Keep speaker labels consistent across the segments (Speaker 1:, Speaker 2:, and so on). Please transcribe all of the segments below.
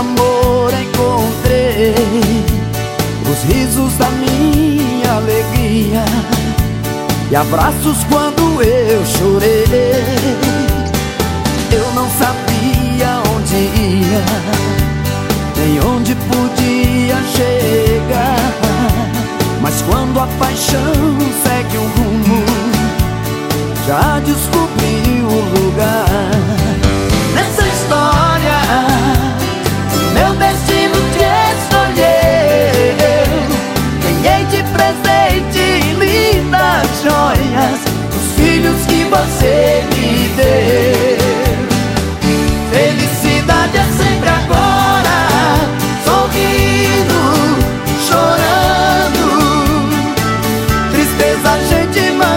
Speaker 1: amor encontrei. Os risos da minha alegria E abraços quando eu chorei. Eu não sabia onde ia Nem onde podia chegar. Mas quando a paixão segue um rumo Já descobri o lugar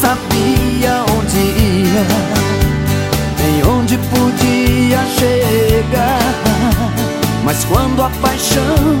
Speaker 1: sabia onde ia, nem onde podia chegar. Mas quando a paixão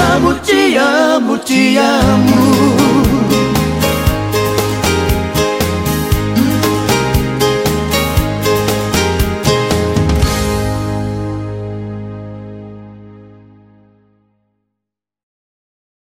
Speaker 1: amo, te amo, te amo.